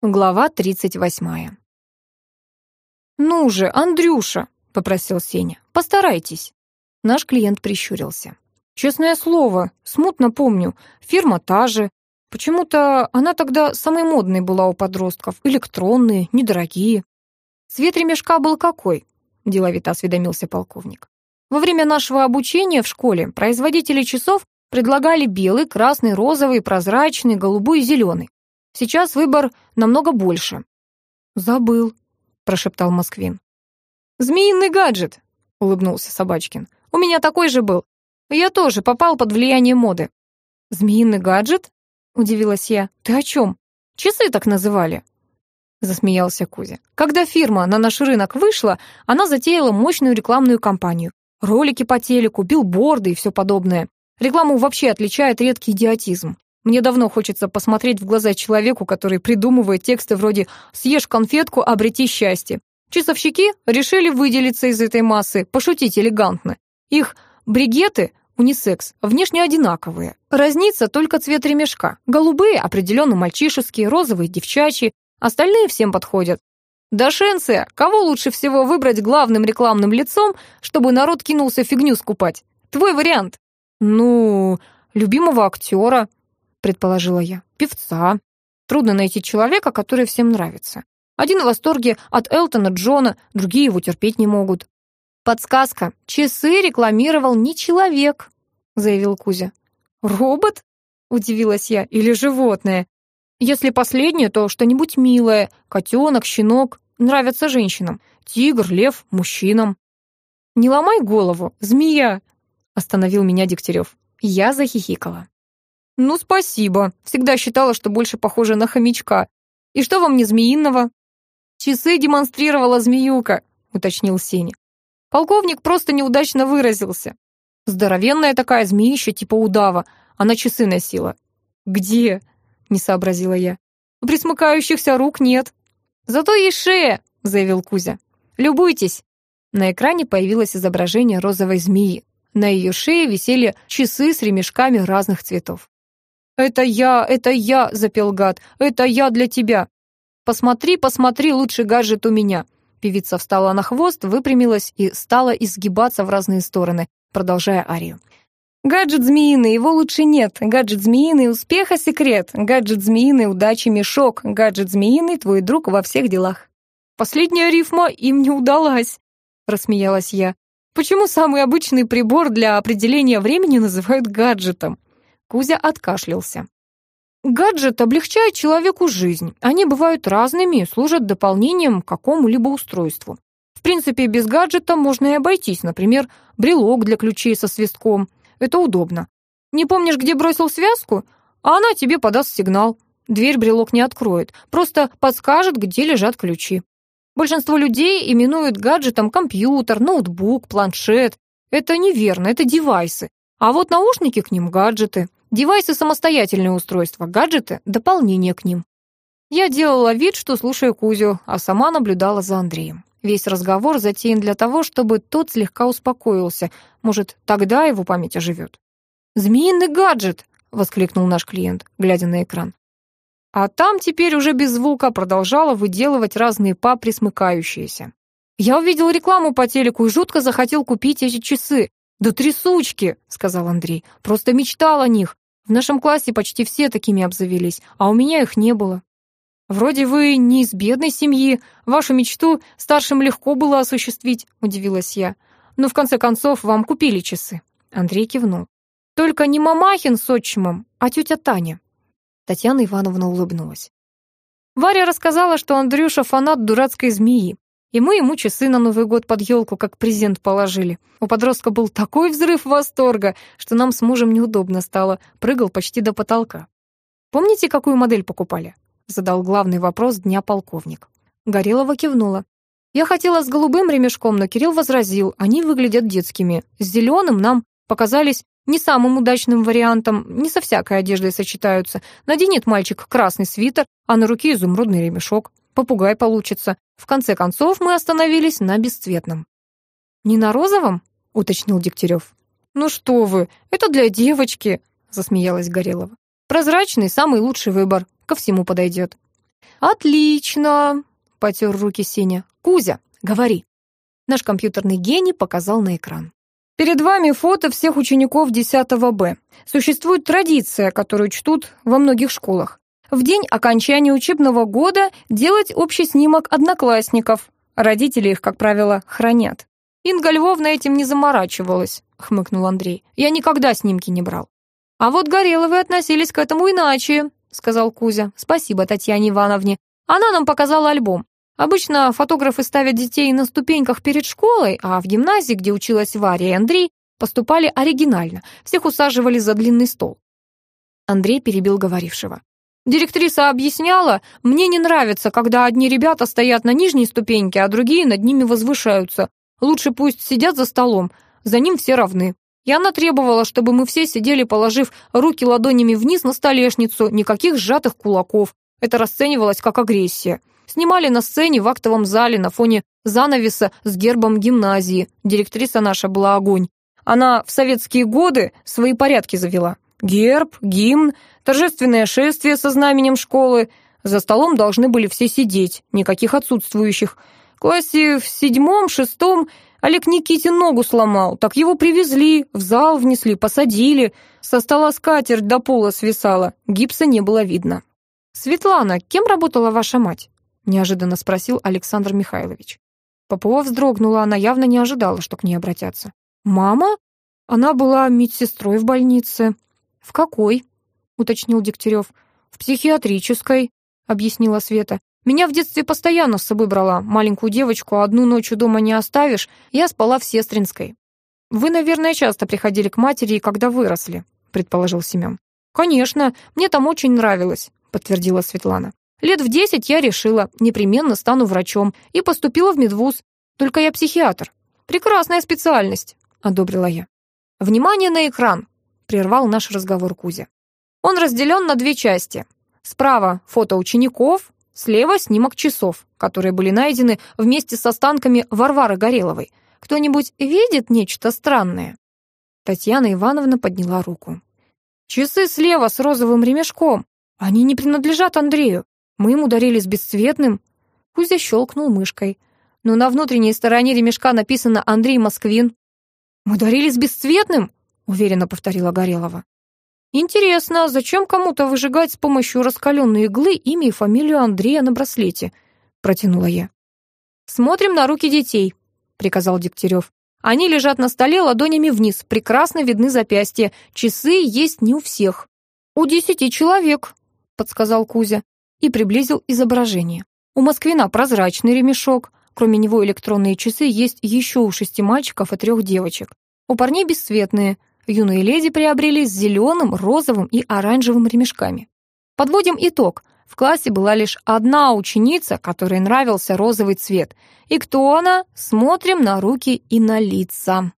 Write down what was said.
Глава 38. «Ну же, Андрюша!» — попросил Сеня. «Постарайтесь». Наш клиент прищурился. «Честное слово, смутно помню. Фирма та же. Почему-то она тогда самой модной была у подростков. Электронные, недорогие». «Цвет ремешка был какой?» — деловито осведомился полковник. «Во время нашего обучения в школе производители часов предлагали белый, красный, розовый, прозрачный, голубой и зеленый. Сейчас выбор намного больше». «Забыл», — прошептал Москвин. «Змеиный гаджет», — улыбнулся Собачкин. «У меня такой же был. Я тоже попал под влияние моды». «Змеиный гаджет?» — удивилась я. «Ты о чем? Часы так называли». Засмеялся Кузя. «Когда фирма на наш рынок вышла, она затеяла мощную рекламную кампанию. Ролики по телеку, билборды и все подобное. Рекламу вообще отличает редкий идиотизм. Мне давно хочется посмотреть в глаза человеку, который придумывает тексты вроде «Съешь конфетку, обрети счастье». Часовщики решили выделиться из этой массы, пошутить элегантно. Их бригеты унисекс, внешне одинаковые. Разнится только цвет ремешка. Голубые определенно мальчишеские, розовые девчачьи, остальные всем подходят. Дашенция, кого лучше всего выбрать главным рекламным лицом, чтобы народ кинулся фигню скупать? Твой вариант. Ну, любимого актера, предположила я. «Певца. Трудно найти человека, который всем нравится. Один в восторге от Элтона Джона, другие его терпеть не могут». «Подсказка. Часы рекламировал не человек», — заявил Кузя. «Робот?» — удивилась я. «Или животное? Если последнее, то что-нибудь милое. Котенок, щенок. Нравятся женщинам. Тигр, лев, мужчинам». «Не ломай голову, змея!» — остановил меня Дегтярев. Я захихикала. «Ну, спасибо. Всегда считала, что больше похоже на хомячка. И что вам не змеиного?» «Часы демонстрировала змеюка», — уточнил Сеня. Полковник просто неудачно выразился. Здоровенная такая змеища, типа удава. Она часы носила. «Где?» — не сообразила я. «Присмыкающихся рук нет». «Зато есть шея», — заявил Кузя. «Любуйтесь». На экране появилось изображение розовой змеи. На ее шее висели часы с ремешками разных цветов. «Это я, это я!» — запел гад. «Это я для тебя!» «Посмотри, посмотри, лучший гаджет у меня!» Певица встала на хвост, выпрямилась и стала изгибаться в разные стороны, продолжая арию. «Гаджет змеиный, его лучше нет. Гаджет змеиный, успеха секрет. Гаджет змеиный, удачи мешок. Гаджет змеиный, твой друг во всех делах». «Последняя рифма им не удалась», — рассмеялась я. «Почему самый обычный прибор для определения времени называют гаджетом?» Кузя откашлялся. Гаджет облегчает человеку жизнь. Они бывают разными и служат дополнением к какому-либо устройству. В принципе, без гаджета можно и обойтись. Например, брелок для ключей со свистком. Это удобно. Не помнишь, где бросил связку? А она тебе подаст сигнал. Дверь брелок не откроет, просто подскажет, где лежат ключи. Большинство людей именуют гаджетом компьютер, ноутбук, планшет. Это неверно, это девайсы. А вот наушники к ним гаджеты. Девайсы — самостоятельные устройства, гаджеты — дополнение к ним. Я делала вид, что слушаю Кузю, а сама наблюдала за Андреем. Весь разговор затеян для того, чтобы тот слегка успокоился. Может, тогда его память оживет. «Змеиный гаджет!» — воскликнул наш клиент, глядя на экран. А там теперь уже без звука продолжала выделывать разные па, присмыкающиеся. Я увидел рекламу по телеку и жутко захотел купить эти часы. «Да трясучки!» — сказал Андрей. «Просто мечтал о них. В нашем классе почти все такими обзавелись, а у меня их не было». «Вроде вы не из бедной семьи. Вашу мечту старшим легко было осуществить», — удивилась я. «Но в конце концов вам купили часы». Андрей кивнул. «Только не Мамахин с отчимом, а тетя Таня». Татьяна Ивановна улыбнулась. Варя рассказала, что Андрюша фанат дурацкой змеи. И мы ему часы на Новый год под елку как презент положили. У подростка был такой взрыв восторга, что нам с мужем неудобно стало, прыгал почти до потолка. «Помните, какую модель покупали?» — задал главный вопрос дня полковник. Горелова кивнула. «Я хотела с голубым ремешком, но Кирилл возразил, они выглядят детскими. С зеленым нам показались не самым удачным вариантом, не со всякой одеждой сочетаются. Наденет мальчик красный свитер, а на руке изумрудный ремешок попугай получится. В конце концов мы остановились на бесцветном. «Не на розовом?» — уточнил Дегтярев. «Ну что вы, это для девочки», — засмеялась Горелова. «Прозрачный — самый лучший выбор, ко всему подойдет». «Отлично!» — потер руки Сеня. «Кузя, говори!» Наш компьютерный гений показал на экран. Перед вами фото всех учеников 10 Б. Существует традиция, которую чтут во многих школах. В день окончания учебного года делать общий снимок одноклассников. Родители их, как правило, хранят. Инга Львовна этим не заморачивалась, хмыкнул Андрей. Я никогда снимки не брал. А вот Гореловы относились к этому иначе, сказал Кузя. Спасибо Татьяне Ивановне. Она нам показала альбом. Обычно фотографы ставят детей на ступеньках перед школой, а в гимназии, где училась Варя и Андрей, поступали оригинально. Всех усаживали за длинный стол. Андрей перебил говорившего. Директриса объясняла, мне не нравится, когда одни ребята стоят на нижней ступеньке, а другие над ними возвышаются. Лучше пусть сидят за столом, за ним все равны. И она требовала, чтобы мы все сидели, положив руки ладонями вниз на столешницу, никаких сжатых кулаков. Это расценивалось как агрессия. Снимали на сцене в актовом зале на фоне занавеса с гербом гимназии. Директриса наша была огонь. Она в советские годы свои порядки завела. Герб, гимн, торжественное шествие со знаменем школы. За столом должны были все сидеть, никаких отсутствующих. В классе в седьмом, шестом Олег Никитин ногу сломал, так его привезли, в зал внесли, посадили. Со стола скатерть до пола свисала, гипса не было видно. «Светлана, кем работала ваша мать?» неожиданно спросил Александр Михайлович. Попова вздрогнула, она явно не ожидала, что к ней обратятся. «Мама? Она была медсестрой в больнице». «В какой?» — уточнил Дегтярев. «В психиатрической», — объяснила Света. «Меня в детстве постоянно с собой брала. Маленькую девочку одну ночью дома не оставишь. Я спала в Сестринской». «Вы, наверное, часто приходили к матери, когда выросли», — предположил Семен. «Конечно, мне там очень нравилось», — подтвердила Светлана. Лет в десять я решила, непременно стану врачом, и поступила в медвуз. Только я психиатр. Прекрасная специальность, одобрила я. Внимание на экран, прервал наш разговор Кузя. Он разделен на две части. Справа фото учеников, слева снимок часов, которые были найдены вместе с останками Варвары Гореловой. Кто-нибудь видит нечто странное? Татьяна Ивановна подняла руку. Часы слева с розовым ремешком. Они не принадлежат Андрею. Мы им ударили с бесцветным. Кузя щелкнул мышкой. Но на внутренней стороне ремешка написано «Андрей Москвин». «Мы дарили с бесцветным?» — уверенно повторила Горелова. «Интересно, зачем кому-то выжигать с помощью раскаленной иглы имя и фамилию Андрея на браслете?» — протянула я. «Смотрим на руки детей», — приказал Дегтярев. «Они лежат на столе ладонями вниз, прекрасно видны запястья. Часы есть не у всех». «У десяти человек», — подсказал Кузя и приблизил изображение. У Москвина прозрачный ремешок, кроме него электронные часы есть еще у шести мальчиков и трех девочек. У парней бесцветные, юные леди приобрели с зеленым, розовым и оранжевым ремешками. Подводим итог. В классе была лишь одна ученица, которой нравился розовый цвет. И кто она? Смотрим на руки и на лица.